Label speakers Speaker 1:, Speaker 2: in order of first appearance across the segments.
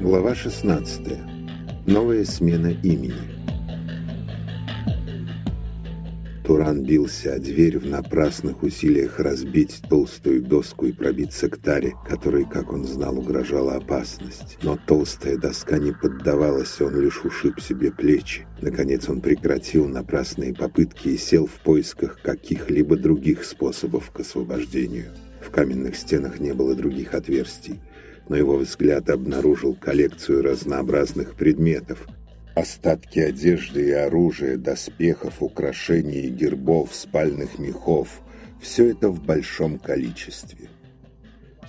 Speaker 1: Глава 16. Новая смена имени. Туран бился о дверь в напрасных усилиях разбить толстую доску и пробиться к таре, которой, как он знал, угрожала опасность. Но толстая доска не поддавалась, он лишь ушиб себе плечи. Наконец он прекратил напрасные попытки и сел в поисках каких-либо других способов к освобождению. В каменных стенах не было других отверстий, но его взгляд обнаружил коллекцию разнообразных предметов – Остатки одежды и оружия, доспехов, украшений гербов, спальных мехов – все это в большом количестве.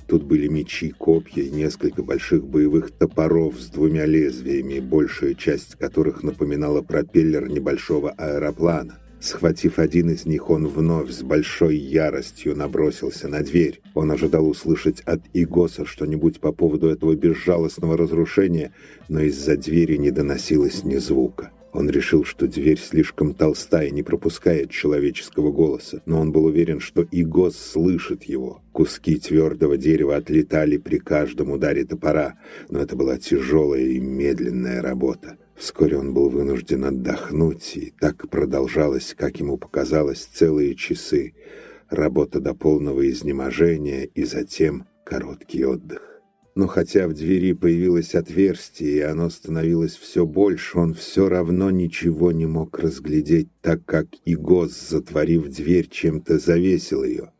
Speaker 1: Тут были мечи, копья и несколько больших боевых топоров с двумя лезвиями, большая часть которых напоминала пропеллер небольшого аэроплана. Схватив один из них, он вновь с большой яростью набросился на дверь. Он ожидал услышать от Игоса что-нибудь по поводу этого безжалостного разрушения, но из-за двери не доносилось ни звука. Он решил, что дверь слишком толстая и не пропускает человеческого голоса, но он был уверен, что Игос слышит его. Куски твердого дерева отлетали при каждом ударе топора, но это была тяжелая и медленная работа. Вскоре он был вынужден отдохнуть, и так продолжалось, как ему показалось, целые часы. Работа до полного изнеможения и затем короткий отдых. Но хотя в двери появилось отверстие, и оно становилось все больше, он все равно ничего не мог разглядеть, так как и Гос, затворив дверь, чем-то завесил ее.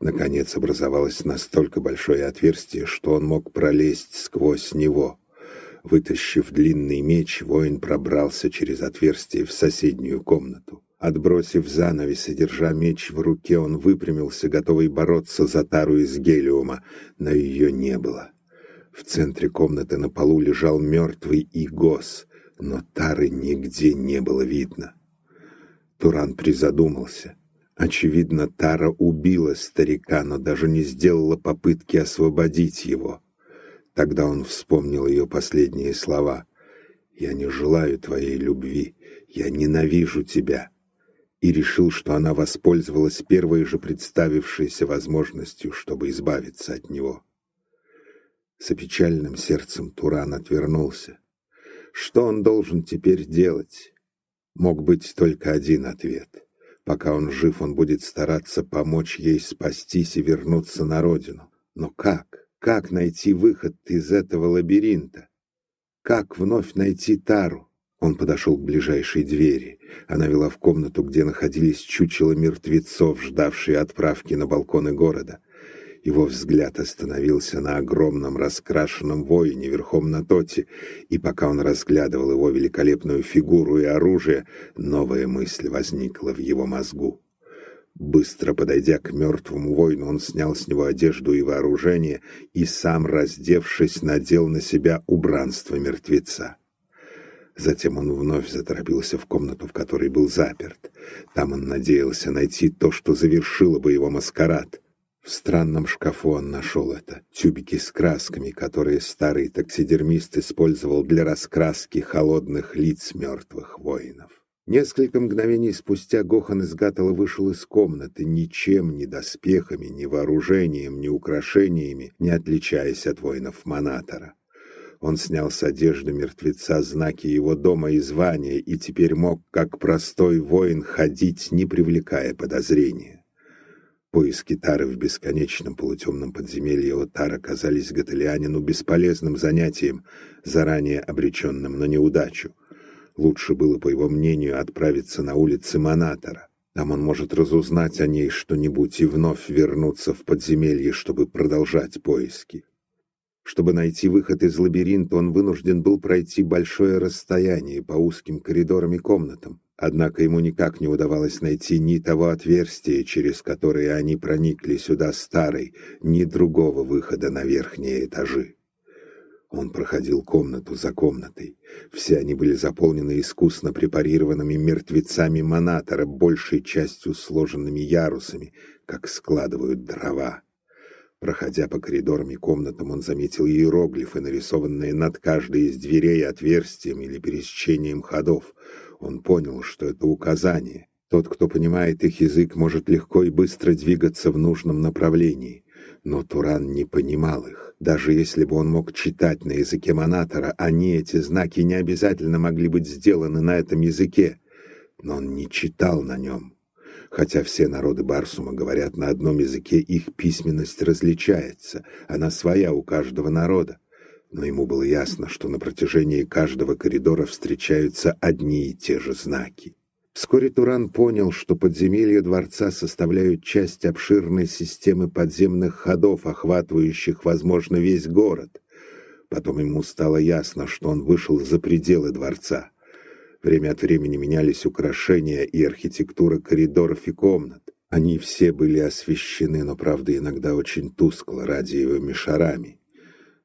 Speaker 1: Наконец образовалось настолько большое отверстие, что он мог пролезть сквозь него. Вытащив длинный меч, воин пробрался через отверстие в соседнюю комнату. Отбросив занавес и держа меч в руке, он выпрямился, готовый бороться за тару из гелиума, но ее не было. В центре комнаты на полу лежал мертвый Игос, но тары нигде не было видно. Туран призадумался. Очевидно, Тара убила старика, но даже не сделала попытки освободить его. Тогда он вспомнил ее последние слова. «Я не желаю твоей любви, я ненавижу тебя» и решил, что она воспользовалась первой же представившейся возможностью, чтобы избавиться от него. С опечальным сердцем Туран отвернулся. Что он должен теперь делать? Мог быть только один ответ. Пока он жив, он будет стараться помочь ей спастись и вернуться на родину. Но как? Как найти выход из этого лабиринта? Как вновь найти Тару? Он подошел к ближайшей двери. Она вела в комнату, где находились чучела мертвецов, ждавшие отправки на балконы города. Его взгляд остановился на огромном раскрашенном воине верхом на тоте, и пока он разглядывал его великолепную фигуру и оружие, новая мысль возникла в его мозгу. Быстро подойдя к мертвому воину, он снял с него одежду и вооружение и сам, раздевшись, надел на себя убранство мертвеца. Затем он вновь заторопился в комнату, в которой был заперт. Там он надеялся найти то, что завершило бы его маскарад. В странном шкафу он нашел это. Тюбики с красками, которые старый таксидермист использовал для раскраски холодных лиц мертвых воинов. Несколько мгновений спустя Гохан из Гатала вышел из комнаты, ничем, ни доспехами, ни вооружением, ни украшениями, не отличаясь от воинов Монатора. Он снял с одежды мертвеца знаки его дома и звания и теперь мог, как простой воин, ходить, не привлекая подозрения. Поиски Тары в бесконечном полутемном подземелье Отара казались Гаталианину бесполезным занятием, заранее обреченным на неудачу. Лучше было, по его мнению, отправиться на улицы Монатора. Там он может разузнать о ней что-нибудь и вновь вернуться в подземелье, чтобы продолжать поиски. Чтобы найти выход из лабиринта, он вынужден был пройти большое расстояние по узким коридорам и комнатам. Однако ему никак не удавалось найти ни того отверстия, через которое они проникли сюда старой, ни другого выхода на верхние этажи. Он проходил комнату за комнатой. Все они были заполнены искусно препарированными мертвецами монатора, большей частью сложенными ярусами, как складывают дрова. Проходя по коридорам и комнатам, он заметил иероглифы, нарисованные над каждой из дверей отверстием или пересечением ходов. Он понял, что это указание. Тот, кто понимает их язык, может легко и быстро двигаться в нужном направлении. Но Туран не понимал их. Даже если бы он мог читать на языке Монатора, они, эти знаки, не обязательно могли быть сделаны на этом языке. Но он не читал на нем. Хотя все народы Барсума говорят на одном языке, их письменность различается, она своя у каждого народа. Но ему было ясно, что на протяжении каждого коридора встречаются одни и те же знаки. Вскоре Туран понял, что подземелья дворца составляют часть обширной системы подземных ходов, охватывающих, возможно, весь город. Потом ему стало ясно, что он вышел за пределы дворца. Время от времени менялись украшения и архитектура коридоров и комнат. Они все были освещены, но, правда, иногда очень тускло, радиевыми шарами.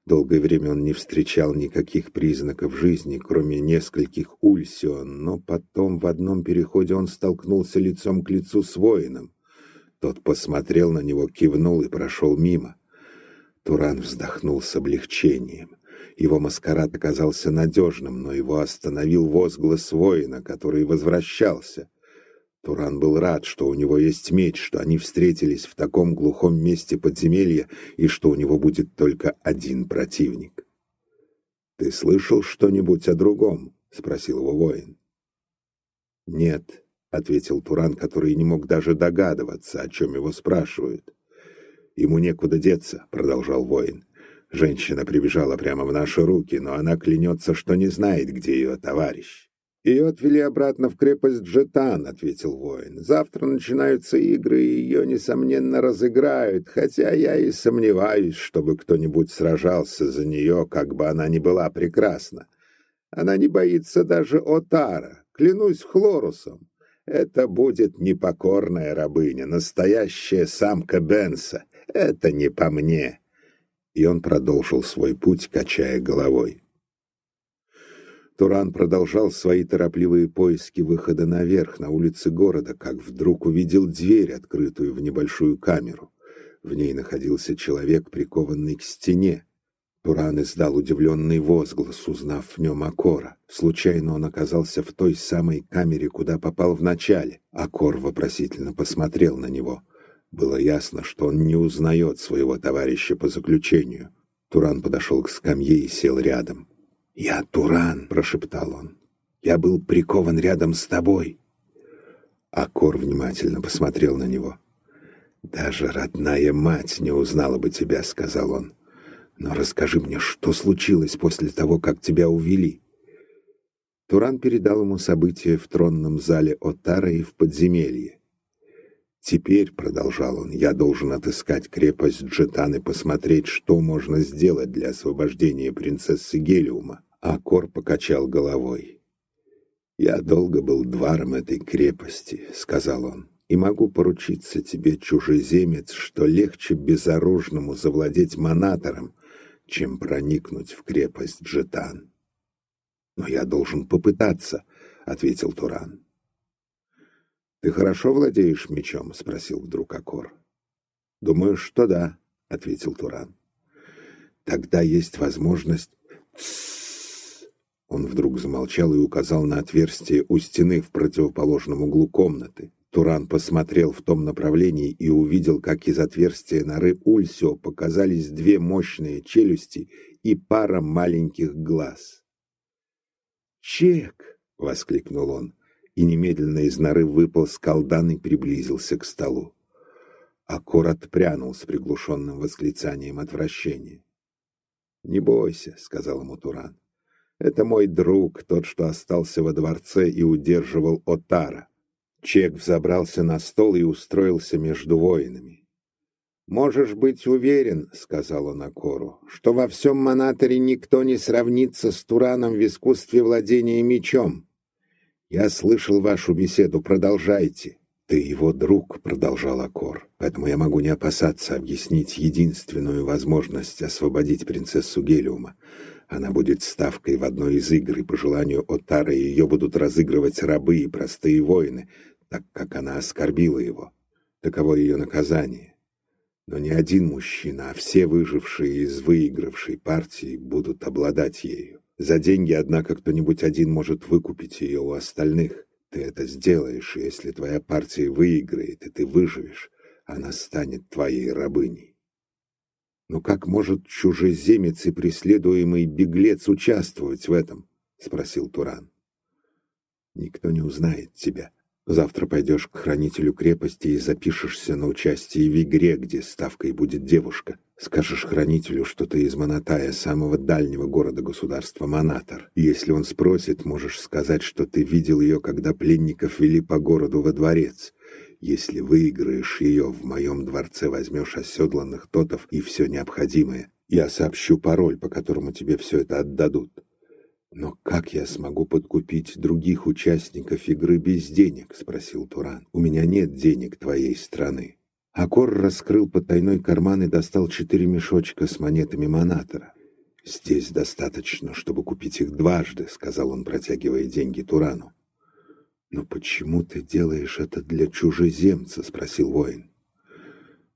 Speaker 1: Долгое время он не встречал никаких признаков жизни, кроме нескольких ульсион, но потом в одном переходе он столкнулся лицом к лицу с воином. Тот посмотрел на него, кивнул и прошел мимо. Туран вздохнул с облегчением. Его маскарад оказался надежным, но его остановил возглас воина, который возвращался. Туран был рад, что у него есть меч, что они встретились в таком глухом месте подземелья и что у него будет только один противник. «Ты слышал что-нибудь о другом?» — спросил его воин. «Нет», — ответил Туран, который не мог даже догадываться, о чем его спрашивают. «Ему некуда деться», — продолжал воин. Женщина прибежала прямо в наши руки, но она клянется, что не знает, где ее товарищ. «Ее отвели обратно в крепость Джетан», — ответил воин. «Завтра начинаются игры, и ее, несомненно, разыграют, хотя я и сомневаюсь, чтобы кто-нибудь сражался за нее, как бы она ни была прекрасна. Она не боится даже Отара, клянусь Хлорусом. Это будет непокорная рабыня, настоящая самка Бенса. Это не по мне» и он продолжил свой путь, качая головой. Туран продолжал свои торопливые поиски выхода наверх, на улице города, как вдруг увидел дверь, открытую в небольшую камеру. В ней находился человек, прикованный к стене. Туран издал удивленный возглас, узнав в нем Акора. Случайно он оказался в той самой камере, куда попал вначале. Акор вопросительно посмотрел на него — было ясно, что он не узнает своего товарища по заключению. Туран подошел к скамье и сел рядом. «Я Туран», — прошептал он. «Я был прикован рядом с тобой». Акор внимательно посмотрел на него. «Даже родная мать не узнала бы тебя», — сказал он. «Но расскажи мне, что случилось после того, как тебя увели?» Туран передал ему события в тронном зале Отара и в подземелье. «Теперь», — продолжал он, — «я должен отыскать крепость Джетан и посмотреть, что можно сделать для освобождения принцессы Гелиума». А Кор покачал головой. «Я долго был двором этой крепости», — сказал он, — «и могу поручиться тебе, чужеземец, что легче безоружному завладеть монатором, чем проникнуть в крепость Джетан». «Но я должен попытаться», — ответил Туран. «Ты хорошо владеешь мечом?» — спросил вдруг Акор. «Думаю, что да», — ответил Туран. «Тогда есть возможность...» Он вдруг замолчал и указал на отверстие у стены в противоположном углу комнаты. Туран посмотрел в том направлении и увидел, как из отверстия норы Ульсио показались две мощные челюсти и пара маленьких глаз. «Чек!» — воскликнул он и немедленно из норы выпал скалдан и приблизился к столу. Акор отпрянул с приглушенным восклицанием отвращения. «Не бойся», — сказал ему Туран. «Это мой друг, тот, что остался во дворце и удерживал Отара». Чек взобрался на стол и устроился между воинами. «Можешь быть уверен, — сказал он Акору, — что во всем Монаторе никто не сравнится с Тураном в искусстве владения мечом. «Я слышал вашу беседу, продолжайте». «Ты его друг», — продолжал Акор, «поэтому я могу не опасаться объяснить единственную возможность освободить принцессу Гелиума. Она будет ставкой в одной из игр, и по желанию Отара ее будут разыгрывать рабы и простые воины, так как она оскорбила его. Таково ее наказание. Но не один мужчина, а все выжившие из выигравшей партии будут обладать ею. За деньги, однако, кто-нибудь один может выкупить ее у остальных. Ты это сделаешь, если твоя партия выиграет, и ты выживешь, она станет твоей рабыней. Но как может чужеземец и преследуемый беглец участвовать в этом? Спросил Туран. Никто не узнает тебя. Завтра пойдешь к хранителю крепости и запишешься на участие в игре, где ставкой будет девушка. Скажешь хранителю, что ты из Монатая, самого дальнего города-государства Монатор. Если он спросит, можешь сказать, что ты видел ее, когда пленников вели по городу во дворец. Если выиграешь ее, в моем дворце возьмешь оседланных тотов и все необходимое. Я сообщу пароль, по которому тебе все это отдадут. «Но как я смогу подкупить других участников игры без денег?» — спросил Туран. «У меня нет денег твоей страны». Акор раскрыл потайной карман и достал четыре мешочка с монетами Монатора. «Здесь достаточно, чтобы купить их дважды», — сказал он, протягивая деньги Турану. «Но почему ты делаешь это для чужеземца?» — спросил воин.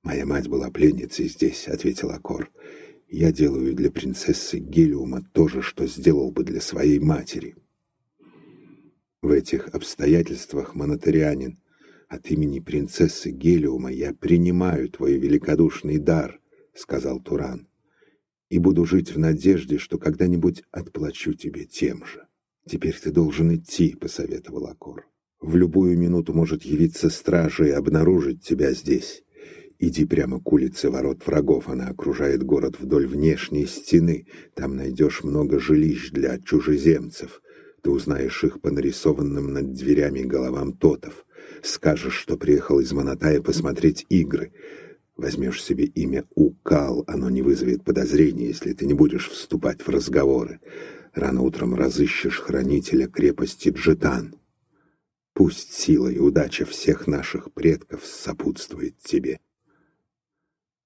Speaker 1: «Моя мать была пленницей здесь», — ответил Акор. Я делаю для принцессы Гелиума то же, что сделал бы для своей матери. В этих обстоятельствах, монотарианин, от имени принцессы Гелиума я принимаю твой великодушный дар, сказал Туран, и буду жить в надежде, что когда-нибудь отплачу тебе тем же. Теперь ты должен идти, посоветовал Акор. В любую минуту может явиться стража и обнаружить тебя здесь. Иди прямо к улице ворот врагов, она окружает город вдоль внешней стены. Там найдешь много жилищ для чужеземцев. Ты узнаешь их по нарисованным над дверями головам тотов. Скажешь, что приехал из Монатая посмотреть игры. Возьмешь себе имя Укал, оно не вызовет подозрений, если ты не будешь вступать в разговоры. Рано утром разыщешь хранителя крепости Джетан. Пусть сила и удача всех наших предков сопутствует тебе.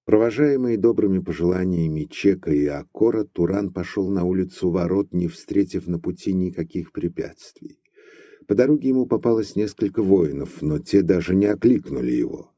Speaker 1: Провожаемый добрыми пожеланиями Чека и Акора, Туран пошел на улицу ворот, не встретив на пути никаких препятствий. По дороге ему попалось несколько воинов, но те даже не окликнули его.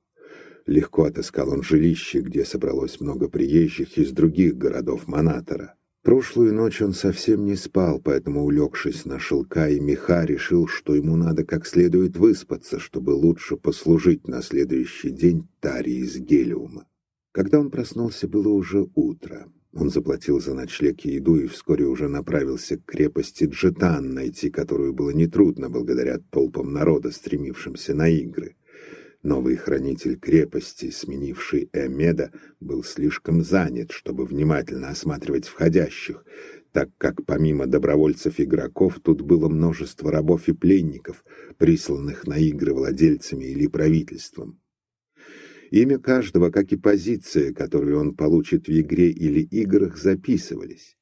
Speaker 1: Легко отыскал он жилище, где собралось много приезжих из других городов Монатора. Прошлую ночь он совсем не спал, поэтому, улегшись на шелка и меха, решил, что ему надо как следует выспаться, чтобы лучше послужить на следующий день Таре из Гелиума. Когда он проснулся, было уже утро. Он заплатил за ночлег и еду и вскоре уже направился к крепости Джетан, найти которую было нетрудно благодаря толпам народа, стремившимся на игры. Новый хранитель крепости, сменивший Эмеда, был слишком занят, чтобы внимательно осматривать входящих, так как помимо добровольцев-игроков тут было множество рабов и пленников, присланных на игры владельцами или правительством. Имя каждого, как и позиция, которую он получит в игре или играх, записывались.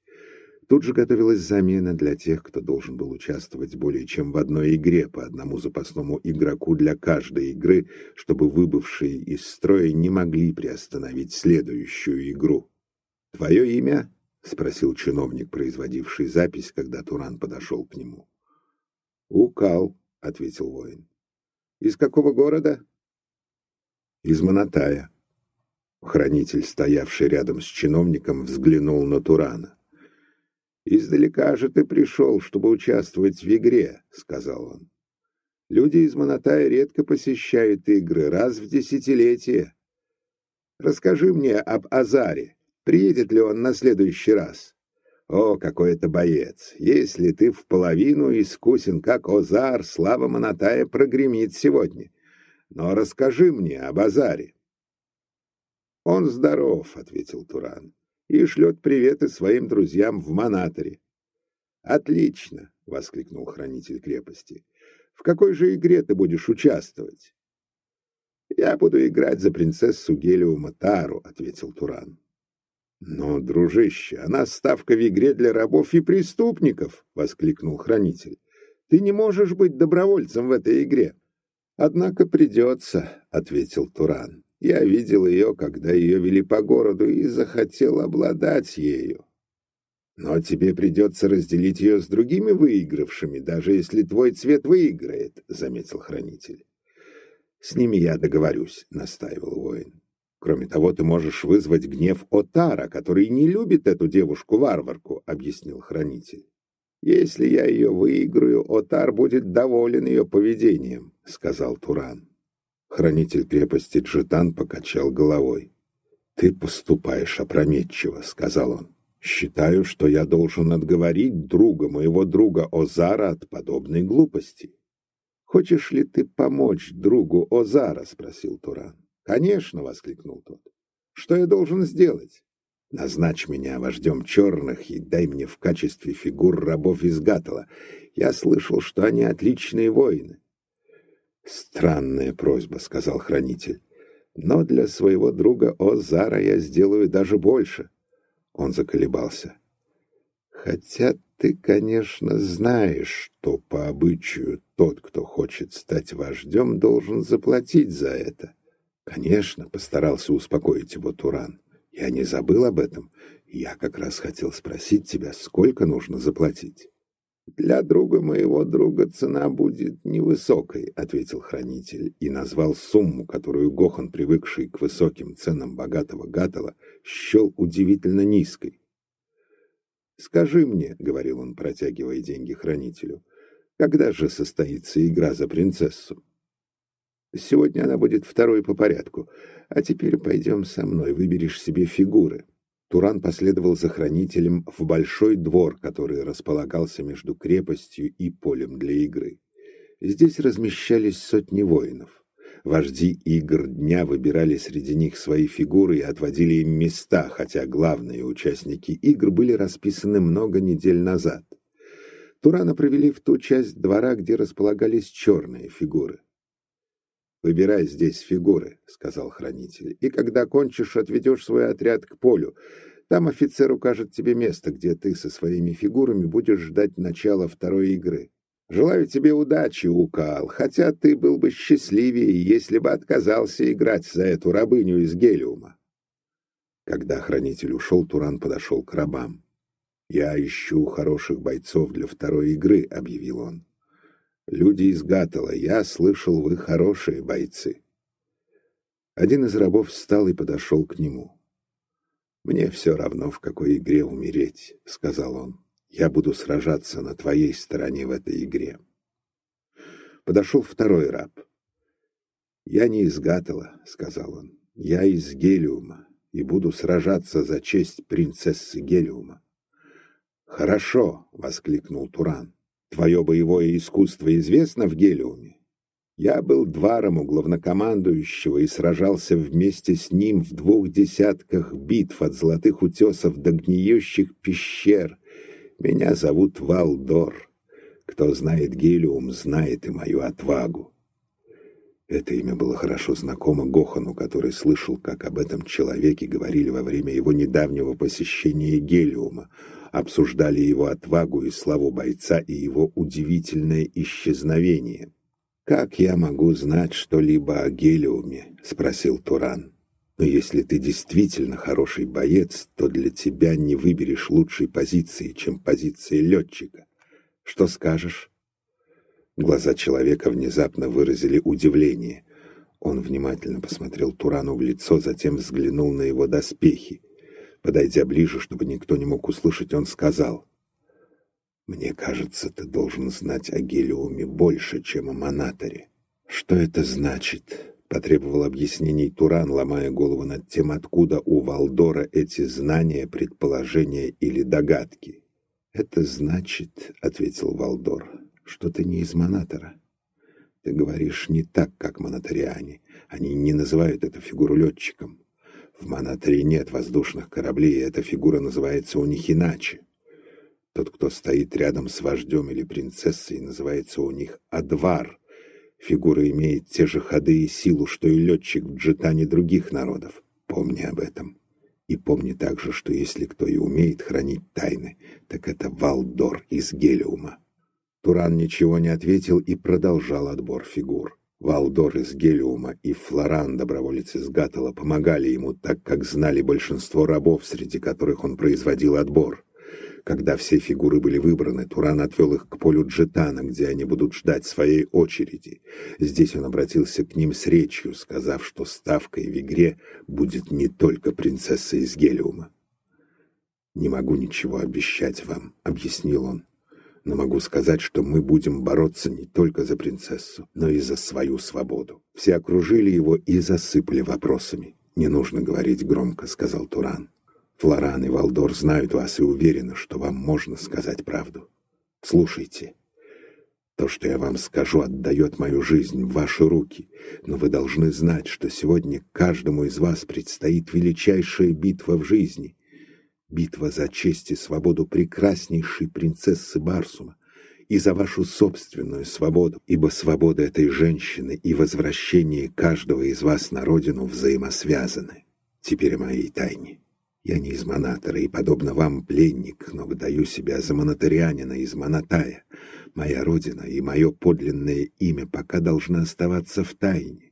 Speaker 1: Тут же готовилась замена для тех, кто должен был участвовать более чем в одной игре по одному запасному игроку для каждой игры, чтобы выбывшие из строя не могли приостановить следующую игру. «Твое имя?» — спросил чиновник, производивший запись, когда Туран подошел к нему. «Укал», — ответил воин. «Из какого города?» Из Монатая. Хранитель, стоявший рядом с чиновником, взглянул на Турана. «Издалека же ты пришел, чтобы участвовать в игре», — сказал он. «Люди из Монатая редко посещают игры, раз в десятилетие. Расскажи мне об Азаре. Приедет ли он на следующий раз?» «О, какой это боец! Если ты в половину искусен, как Озар, слава Монатая прогремит сегодня. Но расскажи мне о базаре. Он здоров, ответил Туран, и шлет приветы своим друзьям в Монаторе. Отлично, воскликнул хранитель крепости. В какой же игре ты будешь участвовать? Я буду играть за принцессу Гелиума Тару, ответил Туран. Но, дружище, она ставка в игре для рабов и преступников, воскликнул хранитель. Ты не можешь быть добровольцем в этой игре. «Однако придется», — ответил Туран. «Я видел ее, когда ее вели по городу, и захотел обладать ею». «Но тебе придется разделить ее с другими выигравшими, даже если твой цвет выиграет», — заметил хранитель. «С ними я договорюсь», — настаивал воин. «Кроме того, ты можешь вызвать гнев Отара, который не любит эту девушку-варварку», — объяснил хранитель. «Если я ее выиграю, Отар будет доволен ее поведением», — сказал Туран. Хранитель крепости Джитан покачал головой. «Ты поступаешь опрометчиво», — сказал он. «Считаю, что я должен отговорить друга моего друга Озара от подобной глупости». «Хочешь ли ты помочь другу Озара?» — спросил Туран. «Конечно!» — воскликнул тот. «Что я должен сделать?» «Назначь меня вождем черных и дай мне в качестве фигур рабов из Гатала. Я слышал, что они отличные воины». «Странная просьба», — сказал хранитель. «Но для своего друга Озара я сделаю даже больше». Он заколебался. «Хотя ты, конечно, знаешь, что по обычаю тот, кто хочет стать вождем, должен заплатить за это». «Конечно», — постарался успокоить его Туран. «Я не забыл об этом. Я как раз хотел спросить тебя, сколько нужно заплатить». «Для друга моего друга цена будет невысокой», — ответил хранитель и назвал сумму, которую Гохан, привыкший к высоким ценам богатого Гатала, счел удивительно низкой. «Скажи мне», — говорил он, протягивая деньги хранителю, — «когда же состоится игра за принцессу?» «Сегодня она будет второй по порядку, а теперь пойдем со мной, выберешь себе фигуры». Туран последовал за хранителем в большой двор, который располагался между крепостью и полем для игры. Здесь размещались сотни воинов. Вожди игр дня выбирали среди них свои фигуры и отводили им места, хотя главные участники игр были расписаны много недель назад. Турана провели в ту часть двора, где располагались черные фигуры. «Выбирай здесь фигуры», — сказал хранитель, «и когда кончишь, отведешь свой отряд к полю. Там офицер укажет тебе место, где ты со своими фигурами будешь ждать начала второй игры. Желаю тебе удачи, Укал, хотя ты был бы счастливее, если бы отказался играть за эту рабыню из Гелиума». Когда хранитель ушел, Туран подошел к рабам. «Я ищу хороших бойцов для второй игры», — объявил он. Люди из Гатала, я слышал, вы хорошие бойцы. Один из рабов встал и подошел к нему. «Мне все равно, в какой игре умереть», — сказал он. «Я буду сражаться на твоей стороне в этой игре». Подошел второй раб. «Я не из Гатала», — сказал он. «Я из Гелиума и буду сражаться за честь принцессы Гелиума». «Хорошо», — воскликнул Туран. Твое боевое искусство известно в Гелиуме? Я был двором у главнокомандующего и сражался вместе с ним в двух десятках битв от золотых утесов до гниющих пещер. Меня зовут Валдор. Кто знает Гелиум, знает и мою отвагу. Это имя было хорошо знакомо Гохану, который слышал, как об этом человеке говорили во время его недавнего посещения Гелиума обсуждали его отвагу и славу бойца и его удивительное исчезновение. «Как я могу знать что-либо о Гелиуме?» — спросил Туран. «Но если ты действительно хороший боец, то для тебя не выберешь лучшей позиции, чем позиции летчика. Что скажешь?» Глаза человека внезапно выразили удивление. Он внимательно посмотрел Турану в лицо, затем взглянул на его доспехи. Подойдя ближе, чтобы никто не мог услышать, он сказал, «Мне кажется, ты должен знать о Гелиуме больше, чем о Монаторе». «Что это значит?» — потребовал объяснений Туран, ломая голову над тем, откуда у Валдора эти знания, предположения или догадки. «Это значит, — ответил Валдор, — что ты не из Монатора. Ты говоришь не так, как монатариане. Они не называют эту фигуру летчиком. В Монатре нет воздушных кораблей, и эта фигура называется у них иначе. Тот, кто стоит рядом с вождем или принцессой, называется у них Адвар. Фигура имеет те же ходы и силу, что и летчик в джетане других народов. Помни об этом. И помни также, что если кто и умеет хранить тайны, так это Валдор из Гелиума. Туран ничего не ответил и продолжал отбор фигур. Валдор из Гелиума и Флоран, доброволец из Гатала, помогали ему, так как знали большинство рабов, среди которых он производил отбор. Когда все фигуры были выбраны, Туран отвел их к полю Джетана, где они будут ждать своей очереди. Здесь он обратился к ним с речью, сказав, что ставкой в игре будет не только принцесса из Гелиума. «Не могу ничего обещать вам», — объяснил он но могу сказать, что мы будем бороться не только за принцессу, но и за свою свободу. Все окружили его и засыпали вопросами. «Не нужно говорить громко», — сказал Туран. «Флоран и Валдор знают вас и уверены, что вам можно сказать правду. Слушайте». То, что я вам скажу, отдает мою жизнь в ваши руки, но вы должны знать, что сегодня каждому из вас предстоит величайшая битва в жизни. Битва за честь и свободу прекраснейшей принцессы Барсума и за вашу собственную свободу, ибо свобода этой женщины и возвращение каждого из вас на родину взаимосвязаны. Теперь о моей тайне. Я не из Монатора и, подобно вам, пленник, но выдаю себя за монатарианина из Монатая. Моя родина и мое подлинное имя пока должны оставаться в тайне.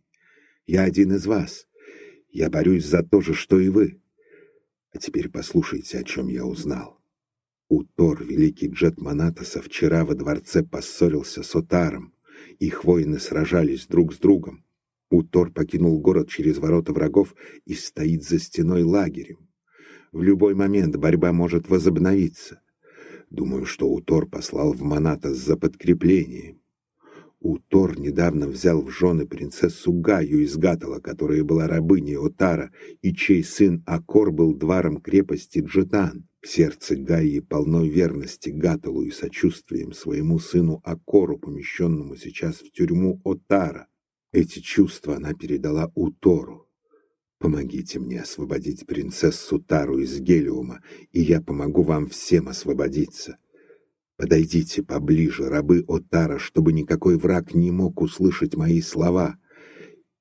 Speaker 1: Я один из вас. Я борюсь за то же, что и вы. А теперь послушайте, о чем я узнал. Утор, великий джет Монатоса, вчера во дворце поссорился с Отаром. Их воины сражались друг с другом. Утор покинул город через ворота врагов и стоит за стеной лагерем. В любой момент борьба может возобновиться. Думаю, что Утор послал в Монатос за подкреплением. Утор недавно взял в жены принцессу Гаю из Гатала, которая была рабыней Отара, и чей сын Акор был двором крепости Джетан. В сердце Гаи полно верности Гаталу и сочувствием своему сыну Акору, помещенному сейчас в тюрьму Отара. Эти чувства она передала Утору. Помогите мне освободить принцессу Тару из Гелиума, и я помогу вам всем освободиться. Подойдите поближе, рабы Отара, чтобы никакой враг не мог услышать мои слова».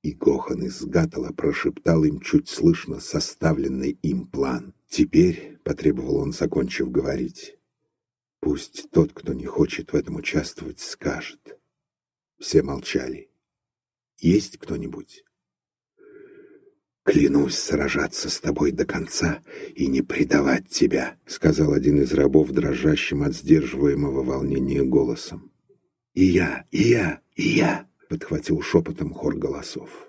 Speaker 1: И Гохан из Гатала прошептал им чуть слышно составленный им план. «Теперь», — потребовал он, закончив говорить, — «пусть тот, кто не хочет в этом участвовать, скажет». Все молчали. «Есть кто-нибудь?» «Клянусь сражаться с тобой до конца и не предавать тебя», — сказал один из рабов, дрожащим от сдерживаемого волнения голосом. «И я, и я, и я», — подхватил шепотом хор голосов.